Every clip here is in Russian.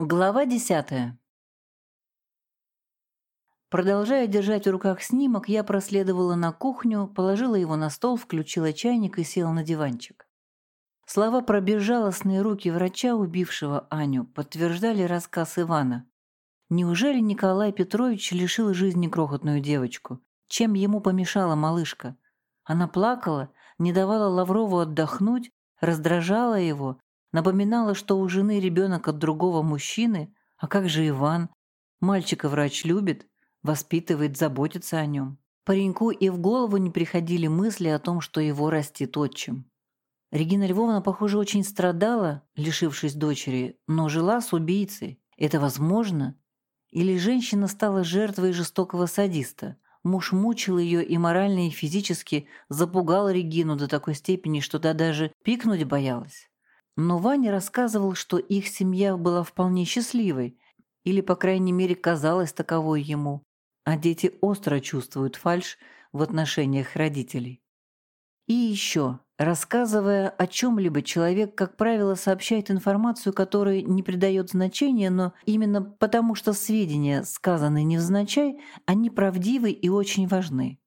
Глава десятая. Продолжая держать в руках снимок, я проследовала на кухню, положила его на стол, включила чайник и села на диванчик. Слова про безжалостные руки врача, убившего Аню, подтверждали рассказ Ивана. Неужели Николай Петрович лишил жизни крохотную девочку? Чем ему помешала малышка? Она плакала, не давала Лаврову отдохнуть, раздражала его, Напоминала, что у жены ребенок от другого мужчины, а как же Иван? Мальчика врач любит, воспитывает, заботится о нем. Пареньку и в голову не приходили мысли о том, что его растит отчим. Регина Львовна, похоже, очень страдала, лишившись дочери, но жила с убийцей. Это возможно? Или женщина стала жертвой жестокого садиста? Муж мучил ее и морально, и физически, запугал Регину до такой степени, что та даже пикнуть боялась. Но Ваня рассказывал, что их семья была вполне счастливой, или, по крайней мере, казалась таковой ему, а дети остро чувствуют фальшь в отношениях родителей. И еще, рассказывая о чем-либо, человек, как правило, сообщает информацию, которой не придает значения, но именно потому, что сведения, сказанные невзначай, они правдивы и очень важны.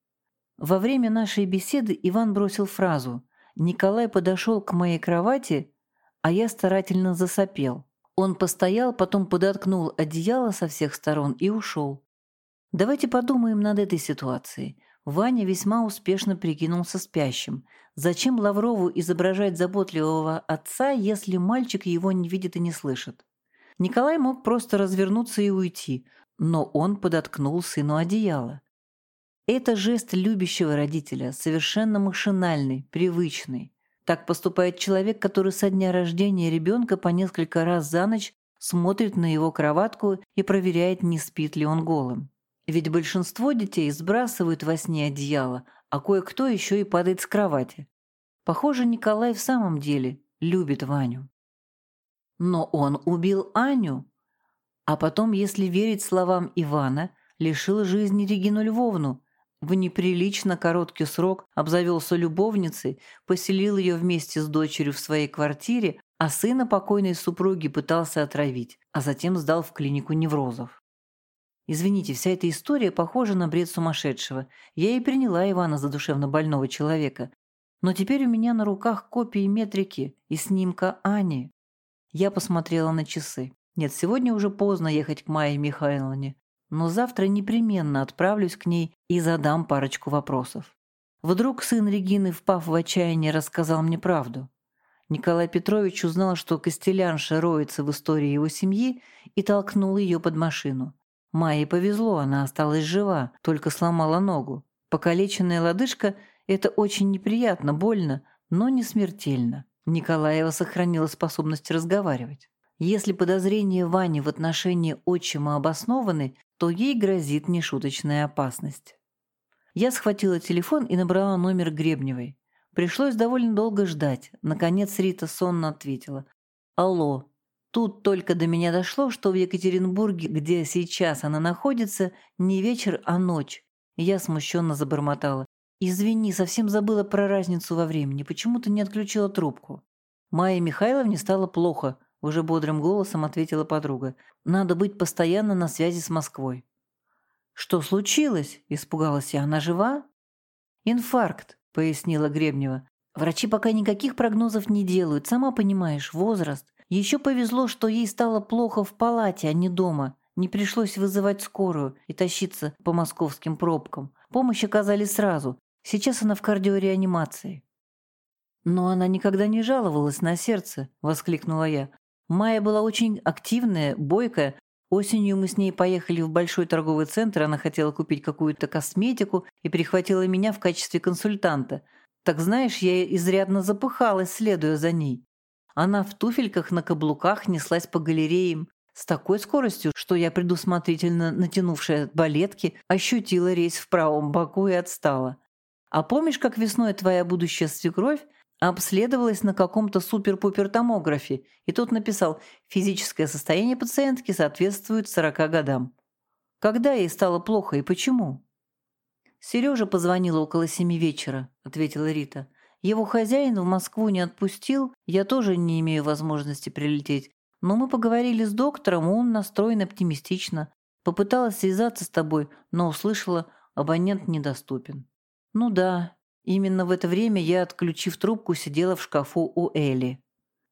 Во время нашей беседы Иван бросил фразу «Николай подошел к моей кровати а я старательно засопел. Он постоял, потом подоткнул одеяло со всех сторон и ушел. Давайте подумаем над этой ситуацией. Ваня весьма успешно прикинулся спящим. Зачем Лаврову изображать заботливого отца, если мальчик его не видит и не слышит? Николай мог просто развернуться и уйти, но он подоткнул сыну одеяло. Это жест любящего родителя, совершенно машинальный, привычный. Так поступает человек, который со дня рождения ребенка по несколько раз за ночь смотрит на его кроватку и проверяет, не спит ли он голым. Ведь большинство детей сбрасывают во сне одеяло, а кое-кто еще и падает с кровати. Похоже, Николай в самом деле любит Ваню. Но он убил Аню, а потом, если верить словам Ивана, лишил жизни Регину Львовну, в неприлично короткий срок обзавелся любовницей, поселил ее вместе с дочерью в своей квартире, а сына покойной супруги пытался отравить, а затем сдал в клинику неврозов. Извините, вся эта история похожа на бред сумасшедшего. Я и приняла Ивана за душевно больного человека. Но теперь у меня на руках копии метрики и снимка Ани. Я посмотрела на часы. Нет, сегодня уже поздно ехать к Майе Михайловне но завтра непременно отправлюсь к ней и задам парочку вопросов. Вдруг сын Регины, впав в отчаяние, рассказал мне правду. Николай Петрович узнал, что Костелянша роется в истории его семьи и толкнул ее под машину. Майе повезло, она осталась жива, только сломала ногу. Покалеченная лодыжка – это очень неприятно, больно, но не смертельно. Николаева сохранила способность разговаривать. Если подозрения Вани в отношении отчима обоснованы, то ей грозит нешуточная опасность. Я схватила телефон и набрала номер Гребневой. Пришлось довольно долго ждать. Наконец Рита сонно ответила. «Алло. Тут только до меня дошло, что в Екатеринбурге, где сейчас она находится, не вечер, а ночь». Я смущенно забормотала. «Извини, совсем забыла про разницу во времени. Почему ты не отключила трубку?» Майе Михайловне стало плохо – уже бодрым голосом ответила подруга. «Надо быть постоянно на связи с Москвой». «Что случилось?» – испугалась я. «Она жива?» «Инфаркт», – пояснила Гребнева. «Врачи пока никаких прогнозов не делают. Сама понимаешь, возраст. Еще повезло, что ей стало плохо в палате, а не дома. Не пришлось вызывать скорую и тащиться по московским пробкам. Помощь оказали сразу. Сейчас она в кардиореанимации». «Но она никогда не жаловалась на сердце», – воскликнула я. Майя была очень активная, бойкая. Осенью мы с ней поехали в большой торговый центр, она хотела купить какую-то косметику и прихватила меня в качестве консультанта. Так знаешь, я изрядно запыхалась, следуя за ней. Она в туфельках на каблуках неслась по галереям с такой скоростью, что я, предусмотрительно натянувшая балетки, ощутила рейс в правом боку и отстала. А помнишь, как весной твоя будущая свекровь обследовалась на каком-то супер-пупер-томографе, и тут написал «физическое состояние пациентки соответствует 40 годам». Когда ей стало плохо и почему? «Сережа позвонила около семи вечера», — ответила Рита. «Его хозяин в Москву не отпустил, я тоже не имею возможности прилететь. Но мы поговорили с доктором, он настроен оптимистично. Попыталась связаться с тобой, но услышала, абонент недоступен. Ну да, именно в это время я, отключив трубку, сидела в шкафу у Элли.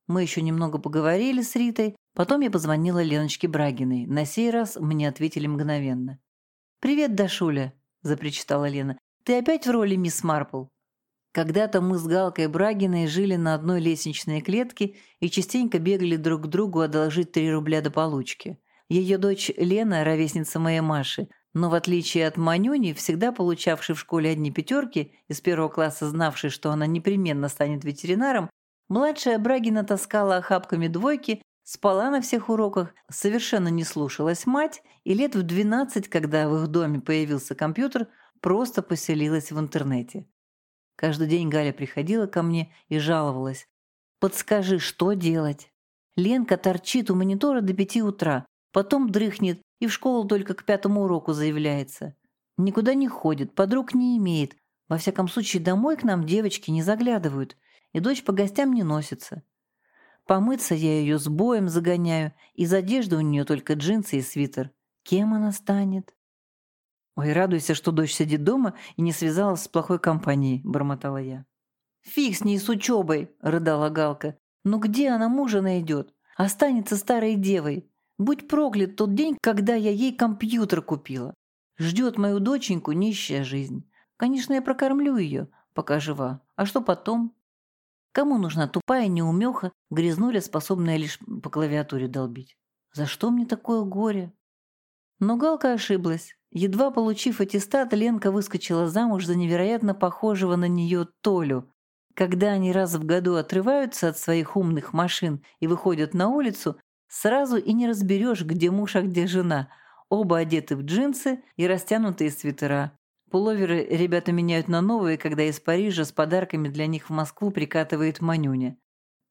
Мы еще немного поговорили с Ритой, потом я позвонила Леночке Брагиной. На сей раз мне ответили мгновенно. «Привет, Дашуля», – запричитала Лена. «Ты опять в роли мисс Марпл?» Когда-то мы с Галкой Брагиной жили на одной лестничной клетке и частенько бегали друг к другу одолжить три рубля до получки. Ее дочь Лена – ровесница моей Маши, но в отличие от Манюни, всегда получавшей в школе одни пятерки, из первого класса знавшей, что она непременно станет ветеринаром, младшая Брагина таскала охапками двойки, спала на всех уроках, совершенно не слушалась мать и лет в 12, когда в их доме появился компьютер, просто поселилась в интернете. Каждый день Галя приходила ко мне и жаловалась. «Подскажи, что делать?» Ленка торчит у монитора до пяти утра, потом дрыхнет и в школу только к пятому уроку заявляется. Никуда не ходит, подруг не имеет. Во всяком случае, домой к нам девочки не заглядывают, и дочь по гостям не носится. Помыться я ее с боем загоняю, из одежды у нее только джинсы и свитер. Кем она станет? «Ой, радуйся, что дочь сидит дома и не связалась с плохой компанией», – бормотала я. «Фиг с ней с учебой», – рыдала Галка. «Ну где она мужа найдет? Останется старой девой. Будь проклят тот день, когда я ей компьютер купила. Ждет мою доченьку нищая жизнь. Конечно, я прокормлю ее, пока жива. А что потом? Кому нужна тупая неумеха, грязнуля, способная лишь по клавиатуре долбить? За что мне такое горе?» Но Галка ошиблась. Едва получив аттестат, Ленка выскочила замуж за невероятно похожего на нее Толю. Когда они раз в году отрываются от своих умных машин и выходят на улицу, сразу и не разберешь, где муж, а где жена. Оба одеты в джинсы и растянутые свитера. Пуловеры ребята меняют на новые, когда из Парижа с подарками для них в Москву прикатывает Манюня.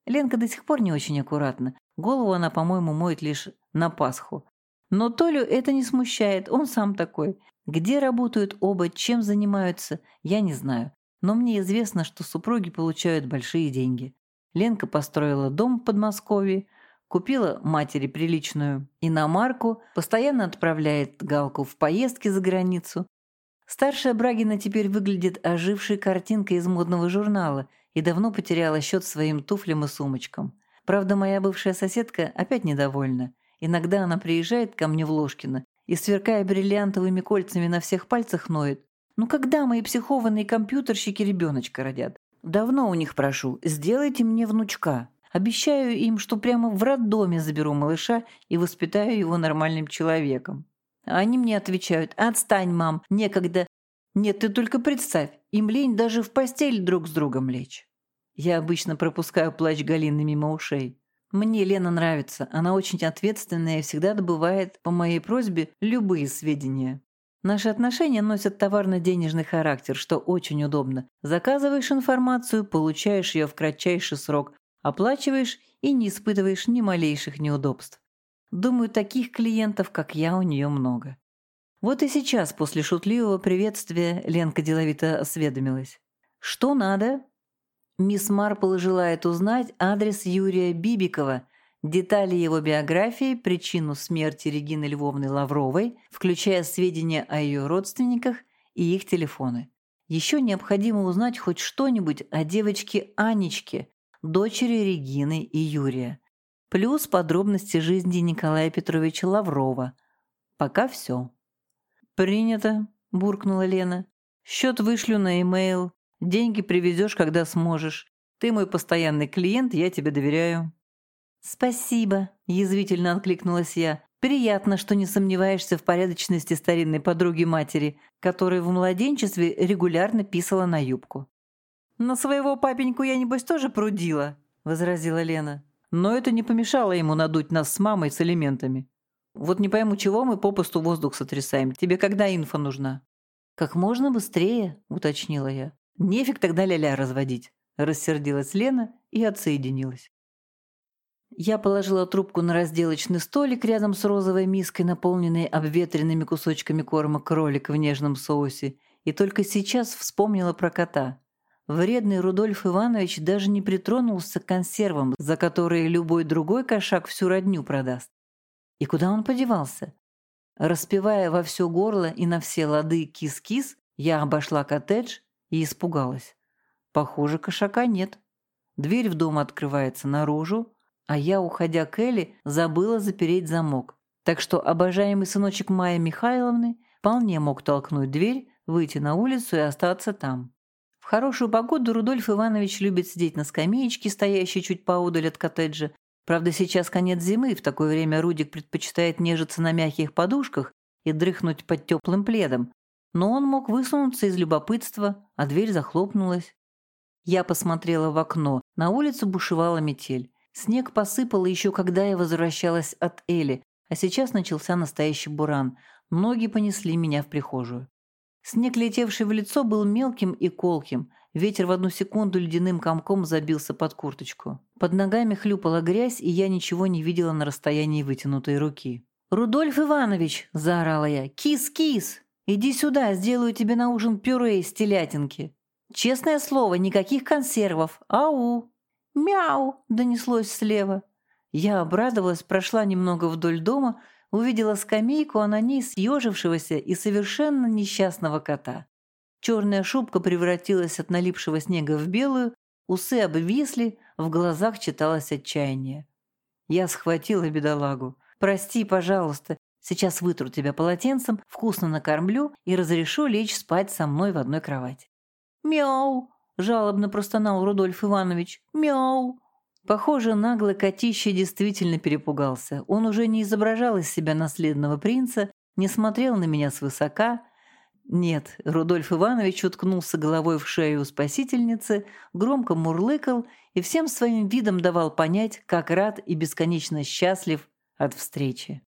Ленка до сих пор не очень аккуратна. Голову она, по-моему, моет лишь на Пасху. Но Толю это не смущает, он сам такой. Где работают оба, чем занимаются, я не знаю. Но мне известно, что супруги получают большие деньги. Ленка построила дом в Подмосковье, купила матери приличную иномарку, постоянно отправляет Галку в поездки за границу. Старшая Брагина теперь выглядит ожившей картинкой из модного журнала и давно потеряла счет своим туфлям и сумочкам. Правда, моя бывшая соседка опять недовольна. Иногда она приезжает ко мне в Ложкино и, сверкая бриллиантовыми кольцами на всех пальцах, ноет. «Ну когда мои психованные компьютерщики ребеночка родят? Давно у них прошу, сделайте мне внучка. Обещаю им, что прямо в роддоме заберу малыша и воспитаю его нормальным человеком». Они мне отвечают «Отстань, мам, некогда». «Нет, ты только представь, им лень даже в постель друг с другом лечь». Я обычно пропускаю плач Галины мимо ушей. Мне Лена нравится. Она очень ответственная и всегда добывает, по моей просьбе, любые сведения. Наши отношения носят товарно-денежный характер, что очень удобно. Заказываешь информацию, получаешь ее в кратчайший срок, оплачиваешь и не испытываешь ни малейших неудобств. Думаю, таких клиентов, как я, у нее много. Вот и сейчас, после шутливого приветствия, Ленка деловито осведомилась. «Что надо?» Мисс Марпл желает узнать адрес Юрия Бибикова, детали его биографии, причину смерти Регины Львовны Лавровой, включая сведения о ее родственниках и их телефоны. Еще необходимо узнать хоть что-нибудь о девочке Анечке, дочери Регины и Юрия. Плюс подробности жизни Николая Петровича Лаврова. Пока все. «Принято», – буркнула Лена. «Счет вышлю на e-mail. Деньги привезешь, когда сможешь. Ты мой постоянный клиент, я тебе доверяю». «Спасибо», – язвительно откликнулась я. «Приятно, что не сомневаешься в порядочности старинной подруги-матери, которая в младенчестве регулярно писала на юбку». «На своего папеньку я, небось, тоже прудила», – возразила Лена. «Но это не помешало ему надуть нас с мамой с элементами. Вот не пойму, чего мы попусту воздух сотрясаем. Тебе когда инфа нужна?» «Как можно быстрее», – уточнила я. Нефиг тогда ля-ля разводить. Рассердилась Лена и отсоединилась. Я положила трубку на разделочный столик рядом с розовой миской, наполненной обветренными кусочками корма кролика в нежном соусе, и только сейчас вспомнила про кота. Вредный Рудольф Иванович даже не притронулся к консервам, за которые любой другой кошак всю родню продаст. И куда он подевался? Распевая во все горло и на все лады «кис-кис», я обошла коттедж и испугалась. Похоже, кошака нет. Дверь в дом открывается наружу, а я, уходя к Элли, забыла запереть замок. Так что обожаемый сыночек Майи Михайловны вполне мог толкнуть дверь, выйти на улицу и остаться там. Хорошую погоду Рудольф Иванович любит сидеть на скамеечке, стоящей чуть поодаль от коттеджа. Правда, сейчас конец зимы, в такое время Рудик предпочитает нежиться на мягких подушках и дрыхнуть под теплым пледом. Но он мог высунуться из любопытства, а дверь захлопнулась. Я посмотрела в окно. На улице бушевала метель. Снег посыпало еще когда я возвращалась от Эли, а сейчас начался настоящий буран. Ноги понесли меня в прихожую. Снег, летевший в лицо, был мелким и колким. Ветер в одну секунду ледяным комком забился под курточку. Под ногами хлюпала грязь, и я ничего не видела на расстоянии вытянутой руки. «Рудольф Иванович!» – заорала я. «Кис-кис! Иди сюда, сделаю тебе на ужин пюре из телятинки!» «Честное слово, никаких консервов! Ау!» «Мяу!» – донеслось слева. Я обрадовалась, прошла немного вдоль дома, увидела скамейку, а на ней съежившегося и совершенно несчастного кота. Черная шубка превратилась от налипшего снега в белую, усы обвисли, в глазах читалось отчаяние. Я схватила бедолагу. «Прости, пожалуйста, сейчас вытру тебя полотенцем, вкусно накормлю и разрешу лечь спать со мной в одной кровати». «Мяу!» – жалобно простонал Рудольф Иванович. «Мяу!» Похоже, наглый котище действительно перепугался. Он уже не изображал из себя наследного принца, не смотрел на меня свысока. Нет, Рудольф Иванович уткнулся головой в шею спасительницы, громко мурлыкал и всем своим видом давал понять, как рад и бесконечно счастлив от встречи.